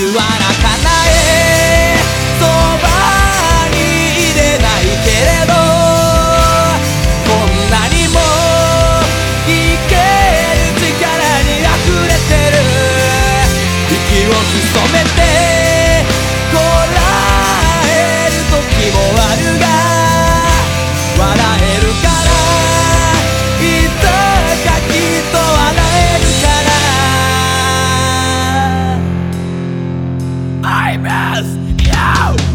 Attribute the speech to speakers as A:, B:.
A: you Yes! You!